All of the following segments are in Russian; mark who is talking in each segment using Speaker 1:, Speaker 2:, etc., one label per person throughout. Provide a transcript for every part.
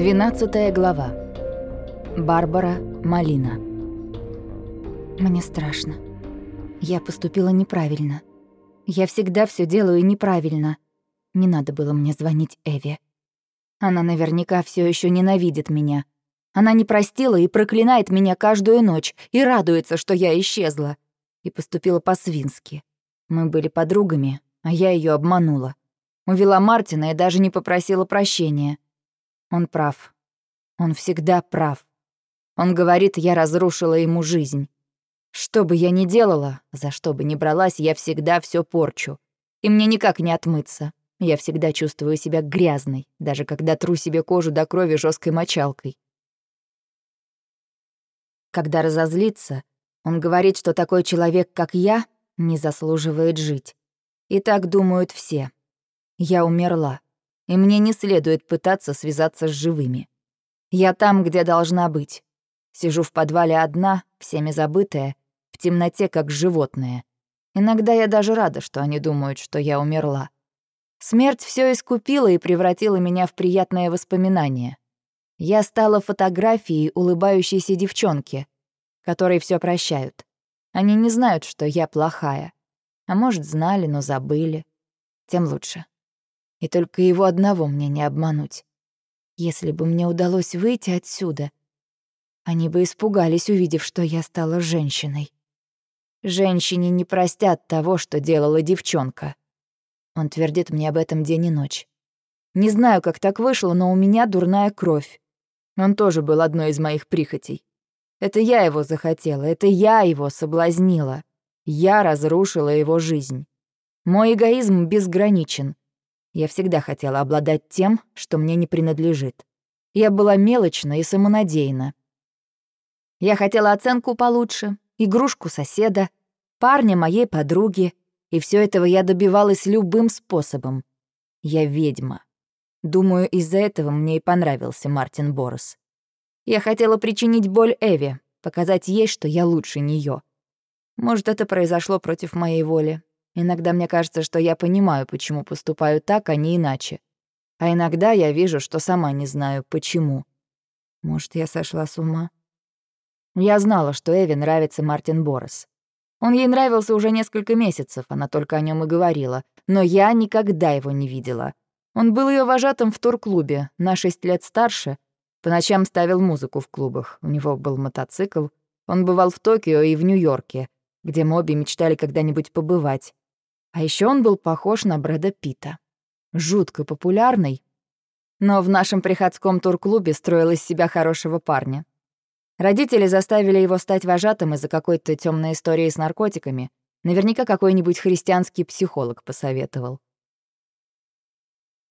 Speaker 1: Двенадцатая глава. Барбара Малина.
Speaker 2: Мне страшно. Я поступила неправильно. Я всегда все делаю неправильно. Не надо было мне звонить Эве. Она наверняка все еще ненавидит меня. Она не простила и проклинает меня каждую ночь и радуется, что я исчезла. И поступила по-свински. Мы были подругами, а я ее обманула. Увела Мартина и даже не попросила прощения. Он прав. Он всегда прав. Он говорит, я разрушила ему жизнь. Что бы я ни делала, за что бы ни бралась, я всегда все порчу. И мне никак не отмыться. Я всегда чувствую себя грязной, даже когда тру себе кожу до крови жесткой мочалкой. Когда разозлится, он говорит, что такой человек, как я, не заслуживает жить. И так думают все. Я умерла, и мне не следует пытаться связаться с живыми. Я там, где должна быть. Сижу в подвале одна, всеми забытая, в темноте, как животное. Иногда я даже рада, что они думают, что я умерла. Смерть все искупила и превратила меня в приятное воспоминание. Я стала фотографией улыбающейся девчонки, которой все прощают. Они не знают, что я плохая. А может, знали, но забыли. Тем лучше. И только его одного мне не обмануть. Если бы мне удалось выйти отсюда, они бы испугались, увидев, что я стала женщиной. Женщине не простят того, что делала девчонка. Он твердит мне об этом день и ночь. Не знаю, как так вышло, но у меня дурная кровь. Он тоже был одной из моих прихотей. Это я его захотела, это я его соблазнила. Я разрушила его жизнь. Мой эгоизм безграничен. Я всегда хотела обладать тем, что мне не принадлежит. Я была мелочна и самонадеяна. Я хотела оценку получше, игрушку соседа, парня моей подруги, и все этого я добивалась любым способом. Я ведьма. Думаю, из-за этого мне и понравился Мартин Борос. Я хотела причинить боль Эве, показать ей, что я лучше нее. Может, это произошло против моей воли. Иногда мне кажется, что я понимаю, почему поступаю так, а не иначе. А иногда я вижу, что сама не знаю, почему. Может, я сошла с ума? Я знала, что Эви нравится Мартин Борос. Он ей нравился уже несколько месяцев, она только о нем и говорила. Но я никогда его не видела. Он был ее вожатым в турклубе, на шесть лет старше. По ночам ставил музыку в клубах. У него был мотоцикл. Он бывал в Токио и в Нью-Йорке, где мы обе мечтали когда-нибудь побывать. А еще он был похож на Брэда Питта. Жутко популярный. Но в нашем приходском турклубе строил из себя хорошего парня. Родители заставили его стать вожатым из-за какой-то темной истории с наркотиками. Наверняка какой-нибудь христианский психолог посоветовал.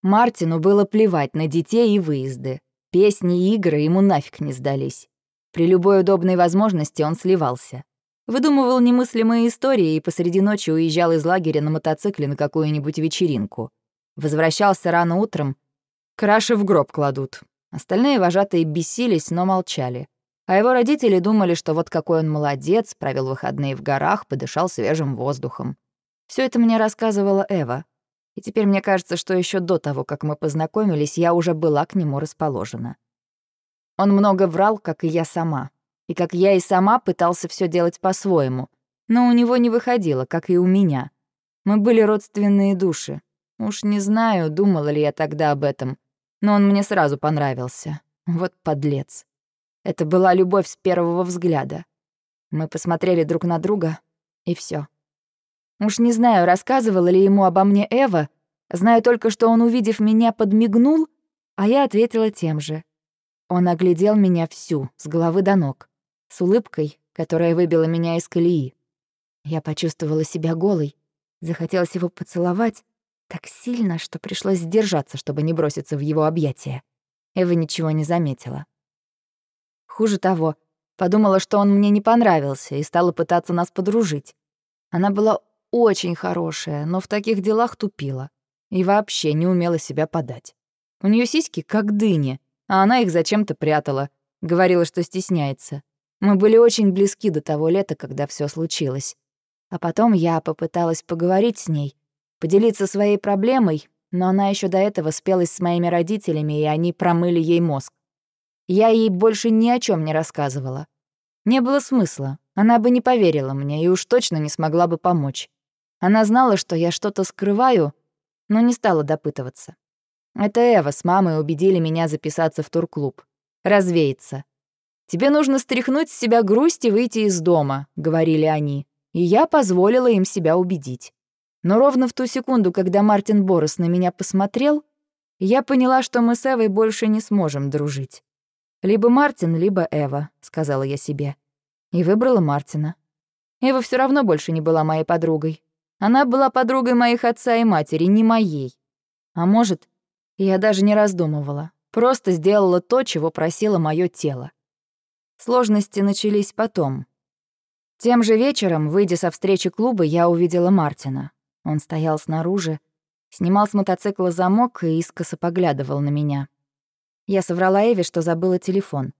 Speaker 2: Мартину было плевать на детей и выезды. Песни и игры ему нафиг не сдались. При любой удобной возможности он сливался. Выдумывал немыслимые истории и посреди ночи уезжал из лагеря на мотоцикле на какую-нибудь вечеринку. Возвращался рано утром. Краши в гроб кладут. Остальные вожатые бесились, но молчали. А его родители думали, что вот какой он молодец, провел выходные в горах, подышал свежим воздухом. Все это мне рассказывала Эва. И теперь мне кажется, что еще до того, как мы познакомились, я уже была к нему расположена. Он много врал, как и я сама. И как я и сама пытался все делать по-своему. Но у него не выходило, как и у меня. Мы были родственные души. Уж не знаю, думала ли я тогда об этом. Но он мне сразу понравился. Вот подлец. Это была любовь с первого взгляда. Мы посмотрели друг на друга, и все. Уж не знаю, рассказывала ли ему обо мне Эва, знаю только, что он, увидев меня, подмигнул, а я ответила тем же. Он оглядел меня всю, с головы до ног, с улыбкой, которая выбила меня из колеи. Я почувствовала себя голой, захотелось его поцеловать так сильно, что пришлось сдержаться, чтобы не броситься в его объятия. Эва ничего не заметила. Хуже того, подумала, что он мне не понравился и стала пытаться нас подружить. Она была очень хорошая, но в таких делах тупила. И вообще не умела себя подать. У нее сиськи как дыни, а она их зачем-то прятала. Говорила, что стесняется. Мы были очень близки до того лета, когда все случилось. А потом я попыталась поговорить с ней, поделиться своей проблемой, но она еще до этого спелась с моими родителями, и они промыли ей мозг. Я ей больше ни о чем не рассказывала. Не было смысла. Она бы не поверила мне и уж точно не смогла бы помочь. Она знала, что я что-то скрываю, но не стала допытываться. Это Эва с мамой убедили меня записаться в турклуб. Развеяться. «Тебе нужно стряхнуть с себя грусть и выйти из дома», — говорили они. И я позволила им себя убедить. Но ровно в ту секунду, когда Мартин Борос на меня посмотрел, я поняла, что мы с Эвой больше не сможем дружить. «Либо Мартин, либо Эва», — сказала я себе. И выбрала Мартина. Эва все равно больше не была моей подругой. Она была подругой моих отца и матери, не моей. А может, я даже не раздумывала. Просто сделала то, чего просило мое тело. Сложности начались потом. Тем же вечером, выйдя со встречи клуба, я увидела Мартина. Он стоял снаружи, снимал с мотоцикла замок и искоса поглядывал на меня. Я соврала Эве, что забыла телефон.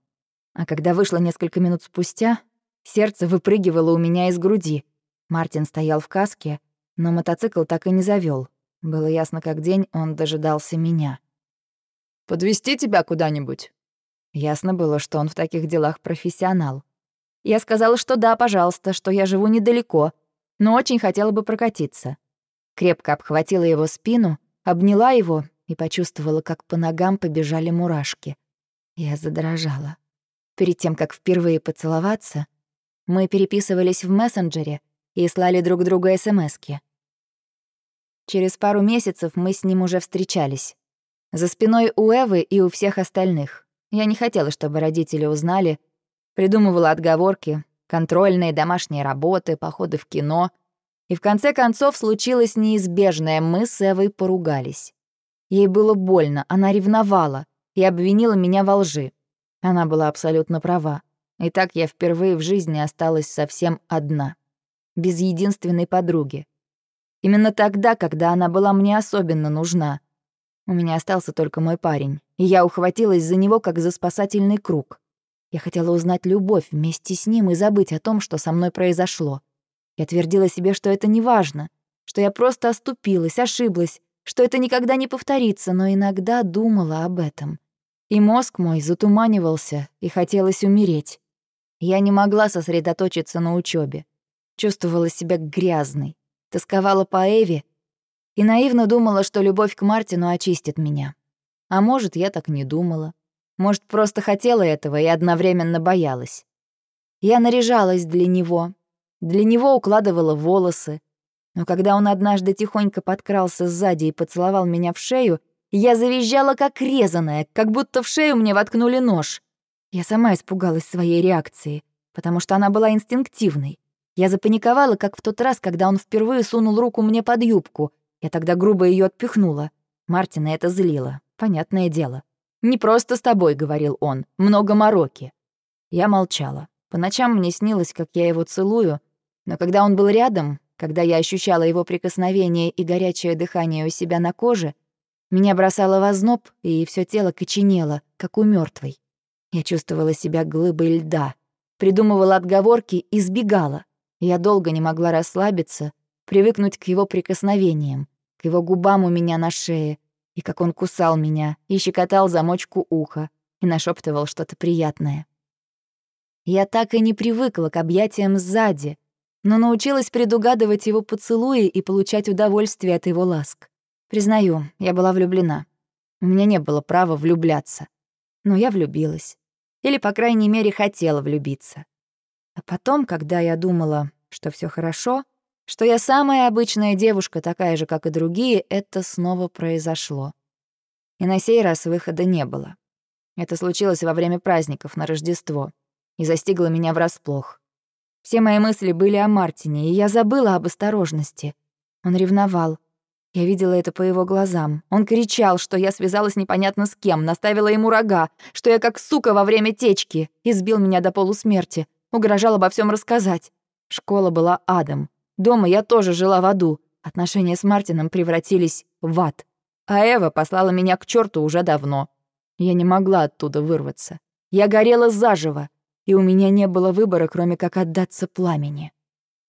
Speaker 2: А когда вышла несколько минут спустя, сердце выпрыгивало у меня из груди. Мартин стоял в каске, но мотоцикл так и не завёл. Было ясно как день, он дожидался меня.
Speaker 3: Подвести тебя куда-нибудь?»
Speaker 2: Ясно было, что он в таких делах профессионал. Я сказала, что да, пожалуйста, что я живу недалеко, но очень хотела бы прокатиться. Крепко обхватила его спину, обняла его и почувствовала, как по ногам побежали мурашки. Я задрожала. Перед тем, как впервые поцеловаться, мы переписывались в мессенджере и слали друг другу СМСки. Через пару месяцев мы с ним уже встречались. За спиной у Эвы и у всех остальных. Я не хотела, чтобы родители узнали. Придумывала отговорки, контрольные, домашние работы, походы в кино. И в конце концов случилось неизбежное, мы с Эвой поругались. Ей было больно, она ревновала и обвинила меня во лжи. Она была абсолютно права. И так я впервые в жизни осталась совсем одна. Без единственной подруги. Именно тогда, когда она была мне особенно нужна. У меня остался только мой парень, и я ухватилась за него, как за спасательный круг. Я хотела узнать любовь вместе с ним и забыть о том, что со мной произошло. Я твердила себе, что это не важно, что я просто оступилась, ошиблась, что это никогда не повторится, но иногда думала об этом. И мозг мой затуманивался, и хотелось умереть. Я не могла сосредоточиться на учебе. Чувствовала себя грязной, тосковала по Эве и наивно думала, что любовь к Мартину очистит меня. А может, я так не думала. Может, просто хотела этого и одновременно боялась. Я наряжалась для него, для него укладывала волосы, но когда он однажды тихонько подкрался сзади и поцеловал меня в шею, я завизжала как резаная, как будто в шею мне воткнули нож. Я сама испугалась своей реакции, потому что она была инстинктивной. Я запаниковала, как в тот раз, когда он впервые сунул руку мне под юбку. Я тогда грубо ее отпихнула. Мартина это злило, понятное дело. «Не просто с тобой», — говорил он, — «много мороки». Я молчала. По ночам мне снилось, как я его целую, но когда он был рядом, когда я ощущала его прикосновение и горячее дыхание у себя на коже, меня бросало в озноб, и все тело коченело, как у мертвой. Я чувствовала себя глыбой льда, придумывала отговорки и сбегала. Я долго не могла расслабиться, привыкнуть к его прикосновениям, к его губам у меня на шее, и как он кусал меня, и щекотал замочку уха, и нашептывал что-то приятное. Я так и не привыкла к объятиям сзади, но научилась предугадывать его поцелуи и получать удовольствие от его ласк. Признаю, я была влюблена. У меня не было права влюбляться. Но я влюбилась. Или, по крайней мере, хотела влюбиться. А потом, когда я думала, что все хорошо, что я самая обычная девушка, такая же, как и другие, это снова произошло. И на сей раз выхода не было. Это случилось во время праздников на Рождество и застигло меня врасплох. Все мои мысли были о Мартине, и я забыла об осторожности. Он ревновал. Я видела это по его глазам. Он кричал, что я связалась непонятно с кем, наставила ему рога, что я как сука во время течки, избил меня до полусмерти, угрожал обо всем рассказать. Школа была адом. Дома я тоже жила в аду. Отношения с Мартином превратились в ад. А Эва послала меня к черту уже давно. Я не могла оттуда вырваться. Я горела заживо и у меня не было выбора, кроме как отдаться пламени.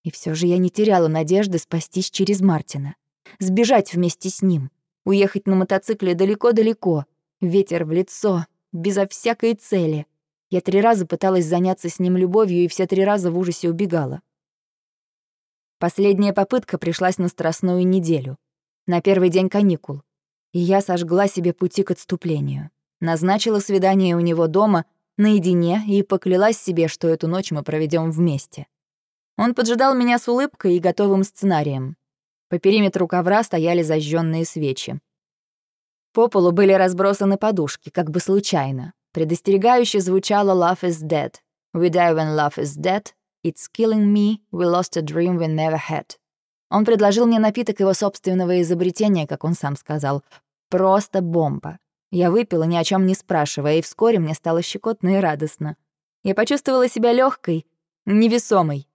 Speaker 2: И все же я не теряла надежды спастись через Мартина. Сбежать вместе с ним. Уехать на мотоцикле далеко-далеко. Ветер в лицо. безо всякой цели. Я три раза пыталась заняться с ним любовью и все три раза в ужасе убегала. Последняя попытка пришлась на страстную неделю, на первый день каникул, и я сожгла себе пути к отступлению. Назначила свидание у него дома, наедине, и поклялась себе, что эту ночь мы проведем вместе. Он поджидал меня с улыбкой и готовым сценарием. По периметру ковра стояли зажженные свечи. По полу были разбросаны подушки, как бы случайно. Предостерегающе звучало «Love is dead». «We die when love is dead. It's killing me. We lost a dream we never had». Он предложил мне напиток его собственного изобретения, как он сам сказал. Просто бомба. Я выпила, ни о чем не спрашивая, и вскоре мне стало щекотно и радостно. Я почувствовала себя легкой, невесомой.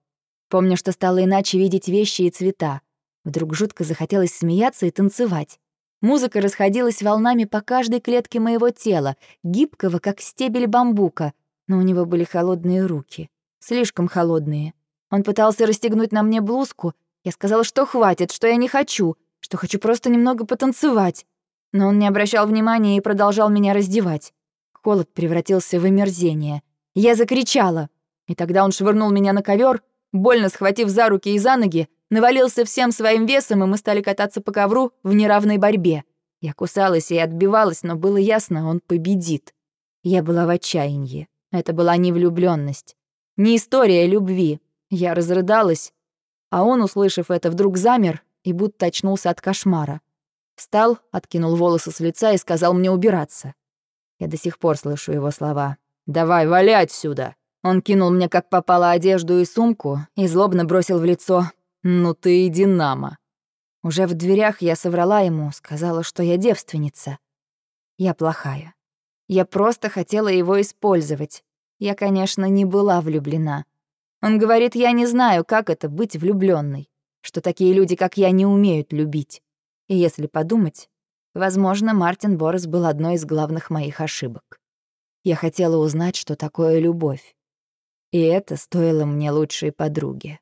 Speaker 2: Помню, что стало иначе видеть вещи и цвета. Вдруг жутко захотелось смеяться и танцевать. Музыка расходилась волнами по каждой клетке моего тела, гибкого, как стебель бамбука, но у него были холодные руки. Слишком холодные. Он пытался расстегнуть на мне блузку. Я сказала, что хватит, что я не хочу, что хочу просто немного потанцевать. Но он не обращал внимания и продолжал меня раздевать. Холод превратился в омерзение. Я закричала. И тогда он швырнул меня на ковер, больно схватив за руки и за ноги, навалился всем своим весом, и мы стали кататься по ковру в неравной борьбе. Я кусалась и отбивалась, но было ясно, он победит. Я была в отчаянии. Это была не влюблённость, не история любви. Я разрыдалась, а он, услышав это, вдруг замер и будто очнулся от кошмара. Встал, откинул волосы с лица и сказал мне убираться. Я до сих пор слышу его слова. «Давай, вали отсюда!» Он кинул мне как попало одежду и сумку и злобно бросил в лицо «Ну ты и динамо». Уже в дверях я соврала ему, сказала, что я девственница. Я плохая. Я просто хотела его использовать. Я, конечно, не была влюблена. Он говорит, я не знаю, как это быть влюбленной, что такие люди, как я, не умеют любить. И если подумать, возможно, Мартин Борис был одной из главных моих ошибок. Я хотела узнать, что такое любовь. И это стоило мне лучшей подруги.